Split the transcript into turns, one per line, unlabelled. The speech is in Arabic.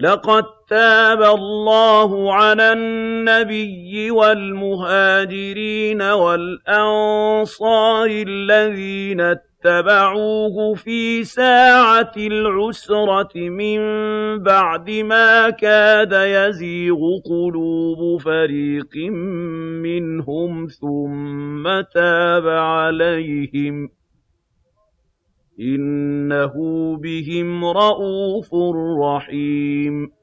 لَقَد تَّابَ اللَّهُ عَلَى النَّبِيِّ وَالْمُهَاجِرِينَ وَالْأَنصَارِ الَّذِينَ اتَّبَعُوهُ فِي سَاعَةِ الْعُسْرَةِ مِن بَعْدِ مَا كَادَ يَزِيغُ قُلُوبُ فَرِيقٍ مِّنْهُمْ ثُمَّ تَابَ عَلَيْهِمْ ۚ إِنَّهُ بِهِمْ رَءُوفٌ رَّحِيمٌ